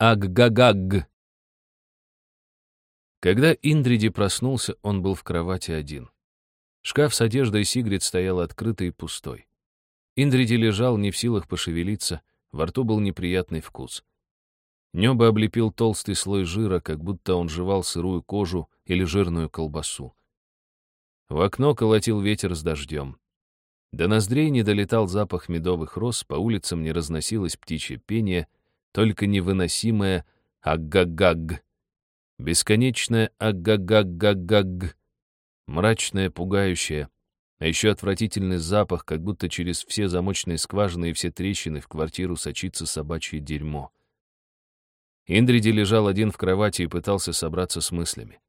Аггагагг. Когда Индриди проснулся, он был в кровати один. Шкаф с одеждой Сигрид стоял открытый и пустой. Индриди лежал не в силах пошевелиться, во рту был неприятный вкус. Небо облепил толстый слой жира, как будто он жевал сырую кожу или жирную колбасу. В окно колотил ветер с дождем. До ноздрей не долетал запах медовых роз, по улицам не разносилось птичье пение, только невыносимое аггагаг. Бесконечное аггагагагаг. Мрачное, пугающее. А еще отвратительный запах, как будто через все замочные скважины и все трещины в квартиру сочится собачье дерьмо. Индриди лежал один в кровати и пытался собраться с мыслями.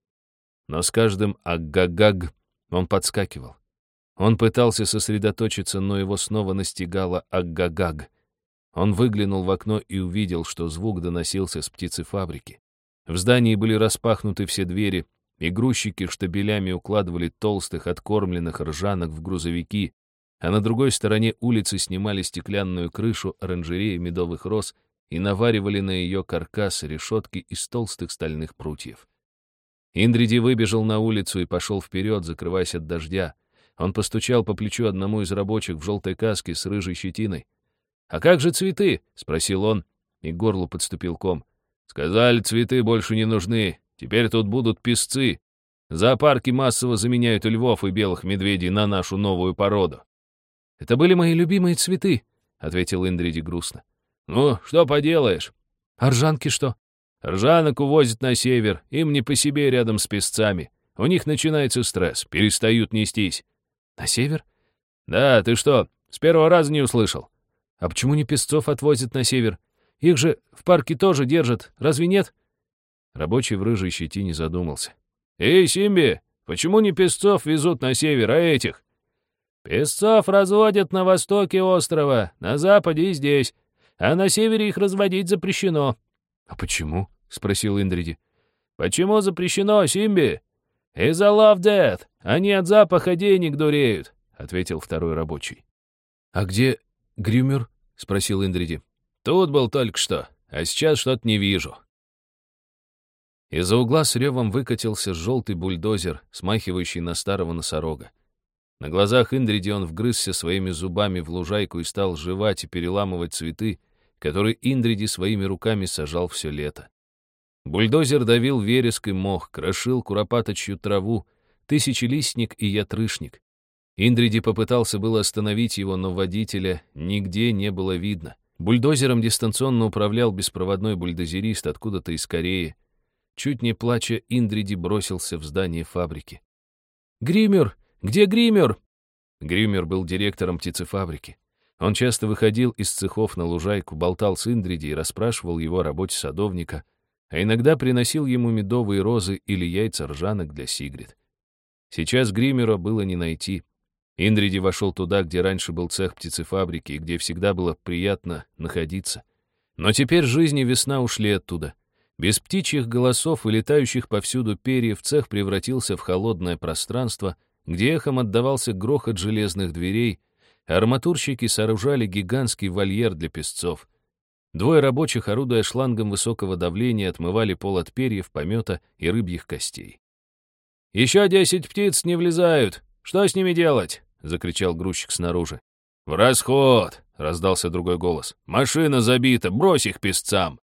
Но с каждым аггагаг он подскакивал. Он пытался сосредоточиться, но его снова настигало аггагаг. Он выглянул в окно и увидел, что звук доносился с птицефабрики. В здании были распахнуты все двери, и грузчики штабелями укладывали толстых, откормленных ржанок в грузовики, а на другой стороне улицы снимали стеклянную крышу оранжереи медовых роз и наваривали на ее каркас решетки из толстых стальных прутьев. Индриди выбежал на улицу и пошел вперед, закрываясь от дождя. Он постучал по плечу одному из рабочих в желтой каске с рыжей щетиной. «А как же цветы?» — спросил он, и к горлу подступил ком. «Сказали, цветы больше не нужны. Теперь тут будут песцы. Зоопарки массово заменяют львов и белых медведей на нашу новую породу». «Это были мои любимые цветы», — ответил Индриди грустно. «Ну, что поделаешь?» «А ржанки что?» «Ржанок увозят на север, им не по себе рядом с песцами. У них начинается стресс, перестают нестись». «На север?» «Да, ты что, с первого раза не услышал?» А почему не песцов отвозят на север? Их же в парке тоже держат, разве нет? Рабочий в рыжей щетине задумался. «Эй, Симби, почему не песцов везут на север, а этих?» «Песцов разводят на востоке острова, на западе и здесь, а на севере их разводить запрещено». «А почему?» — спросил Индриди. «Почему запрещено, Симби?» «Из-за love death. Они от запаха денег дуреют», — ответил второй рабочий. «А где Грюмер?» — спросил Индриди. «Тут был только что, а сейчас что-то не вижу». Из-за угла с ревом выкатился желтый бульдозер, смахивающий на старого носорога. На глазах Индриди он вгрызся своими зубами в лужайку и стал жевать и переламывать цветы, которые Индриди своими руками сажал все лето. Бульдозер давил вереск и мох, крошил куропаточью траву, тысячелистник и ятрышник. Индриди попытался было остановить его, но водителя нигде не было видно. Бульдозером дистанционно управлял беспроводной бульдозерист откуда-то из Кореи. Чуть не плача, Индриди бросился в здание фабрики. «Гример! Где Гример?» Гример был директором птицефабрики. Он часто выходил из цехов на лужайку, болтал с Индриди и расспрашивал его о работе садовника, а иногда приносил ему медовые розы или яйца ржанок для Сигрид. Сейчас Гримера было не найти. Индриди вошел туда, где раньше был цех птицефабрики, где всегда было приятно находиться. Но теперь жизнь и весна ушли оттуда. Без птичьих голосов и летающих повсюду перьев цех превратился в холодное пространство, где эхом отдавался грохот железных дверей, арматурщики сооружали гигантский вольер для песцов. Двое рабочих, орудуя шлангом высокого давления, отмывали пол от перьев, помета и рыбьих костей. «Еще десять птиц не влезают! Что с ними делать?» — закричал грузчик снаружи. «В расход!» — раздался другой голос. «Машина забита! Брось их песцам!»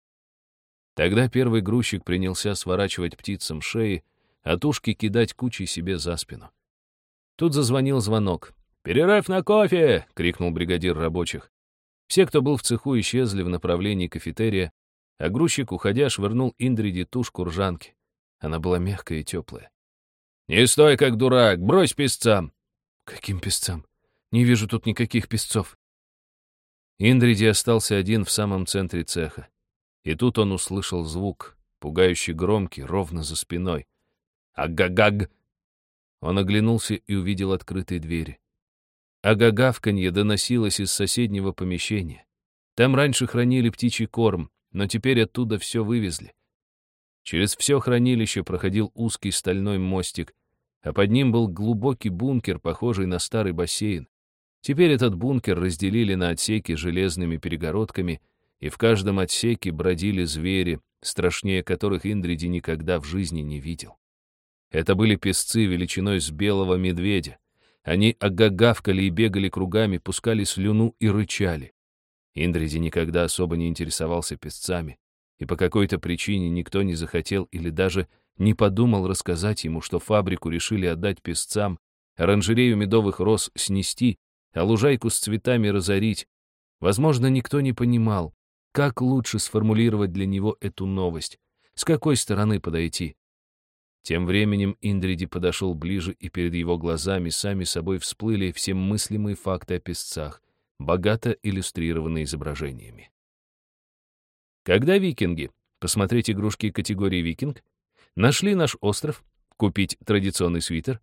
Тогда первый грузчик принялся сворачивать птицам шеи, а тушки кидать кучей себе за спину. Тут зазвонил звонок. «Перерыв на кофе!» — крикнул бригадир рабочих. Все, кто был в цеху, исчезли в направлении кафетерия, а грузчик, уходя, швырнул Индриде тушку ржанки. Она была мягкая и теплая. «Не стой, как дурак! Брось песцам!» «Каким песцам? Не вижу тут никаких песцов». Индриди остался один в самом центре цеха. И тут он услышал звук, пугающий громкий, ровно за спиной. «Агагаг!» Он оглянулся и увидел открытые двери. Агагавканье доносилось из соседнего помещения. Там раньше хранили птичий корм, но теперь оттуда все вывезли. Через все хранилище проходил узкий стальной мостик, а под ним был глубокий бункер, похожий на старый бассейн. Теперь этот бункер разделили на отсеки железными перегородками, и в каждом отсеке бродили звери, страшнее которых Индриди никогда в жизни не видел. Это были песцы величиной с белого медведя. Они огагавкали и бегали кругами, пускали слюну и рычали. Индриди никогда особо не интересовался песцами, и по какой-то причине никто не захотел или даже не подумал рассказать ему, что фабрику решили отдать песцам, оранжерею медовых роз снести, а лужайку с цветами разорить. Возможно, никто не понимал, как лучше сформулировать для него эту новость, с какой стороны подойти. Тем временем Индриди подошел ближе, и перед его глазами сами собой всплыли все мыслимые факты о песцах, богато иллюстрированные изображениями. Когда викинги, посмотреть игрушки категории «Викинг», нашли наш остров, купить традиционный свитер,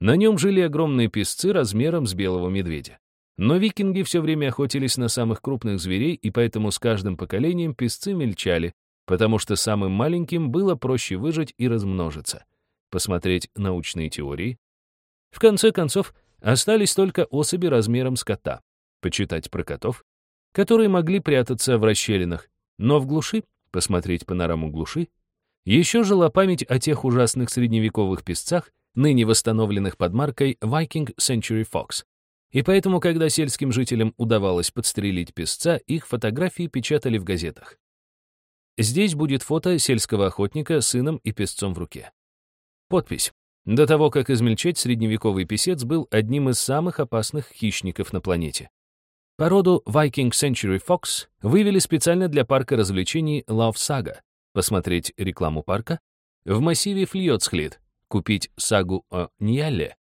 на нем жили огромные песцы размером с белого медведя. Но викинги все время охотились на самых крупных зверей, и поэтому с каждым поколением песцы мельчали, потому что самым маленьким было проще выжить и размножиться. Посмотреть научные теории. В конце концов, остались только особи размером с кота. Почитать про котов, которые могли прятаться в расщелинах, но в глуши, посмотреть панораму глуши, еще жила память о тех ужасных средневековых песцах, ныне восстановленных под маркой Viking Century Fox. И поэтому, когда сельским жителям удавалось подстрелить песца, их фотографии печатали в газетах. Здесь будет фото сельского охотника с сыном и песцом в руке. Подпись. До того, как измельчать, средневековый песец был одним из самых опасных хищников на планете. Породу Viking Century Fox вывели специально для парка развлечений Love Saga. Посмотреть рекламу парка в массиве Фльотсхлит, купить сагу о Ньялле.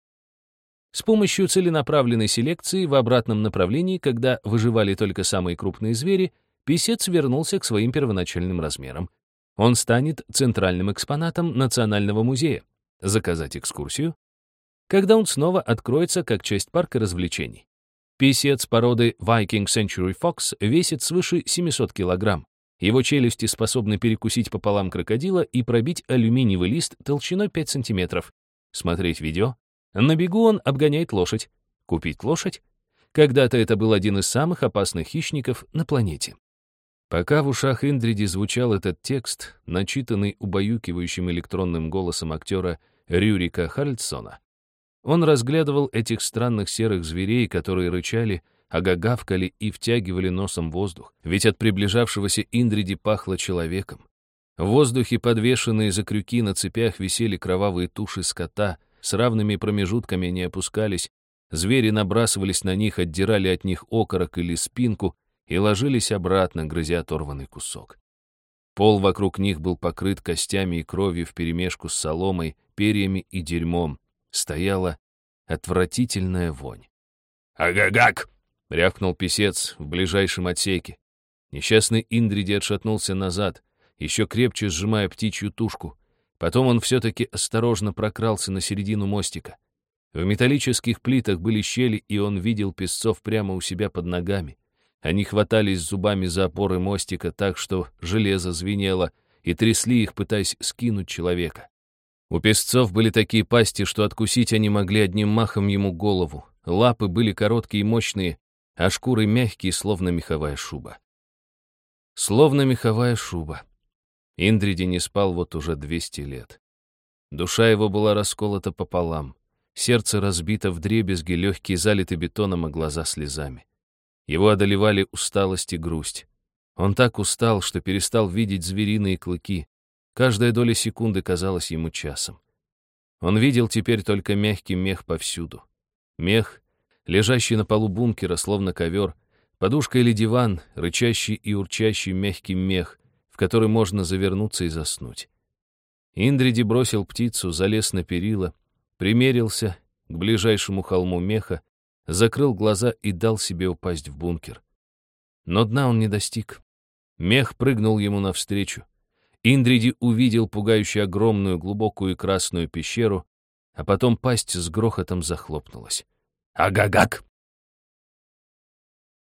С помощью целенаправленной селекции в обратном направлении, когда выживали только самые крупные звери, писец вернулся к своим первоначальным размерам. Он станет центральным экспонатом Национального музея. Заказать экскурсию? Когда он снова откроется как часть парка развлечений. Писец породы Viking Century Fox весит свыше 700 килограмм. Его челюсти способны перекусить пополам крокодила и пробить алюминиевый лист толщиной 5 сантиметров. Смотреть видео. На бегу он обгоняет лошадь. Купить лошадь? Когда-то это был один из самых опасных хищников на планете. Пока в ушах Индриди звучал этот текст, начитанный убаюкивающим электронным голосом актера Рюрика Хальдсона, он разглядывал этих странных серых зверей, которые рычали, агагавкали и втягивали носом воздух, ведь от приближавшегося Индриди пахло человеком. В воздухе, подвешенные за крюки на цепях, висели кровавые туши скота, с равными промежутками они опускались, звери набрасывались на них, отдирали от них окорок или спинку и ложились обратно, грызя оторванный кусок. Пол вокруг них был покрыт костями и кровью вперемешку с соломой, перьями и дерьмом. Стояла отвратительная вонь. «Агагак!» — рявкнул писец в ближайшем отсеке. Несчастный Индриди отшатнулся назад, еще крепче сжимая птичью тушку. Потом он все-таки осторожно прокрался на середину мостика. В металлических плитах были щели, и он видел песцов прямо у себя под ногами. Они хватались зубами за опоры мостика так, что железо звенело, и трясли их, пытаясь скинуть человека. У песцов были такие пасти, что откусить они могли одним махом ему голову. Лапы были короткие и мощные, а шкуры мягкие, словно меховая шуба. Словно меховая шуба. Индриди не спал вот уже 200 лет. Душа его была расколота пополам, сердце разбито в дребезги, легкие залиты бетоном, а глаза слезами. Его одолевали усталость и грусть. Он так устал, что перестал видеть звериные клыки. Каждая доля секунды казалась ему часом. Он видел теперь только мягкий мех повсюду. Мех, лежащий на полу бункера, словно ковер, подушка или диван, рычащий и урчащий мягкий мех, в который можно завернуться и заснуть. Индриди бросил птицу, залез на перила, примерился к ближайшему холму меха, закрыл глаза и дал себе упасть в бункер. Но дна он не достиг. Мех прыгнул ему навстречу. Индриди увидел пугающую огромную глубокую красную пещеру, а потом пасть с грохотом захлопнулась. «Агагак!»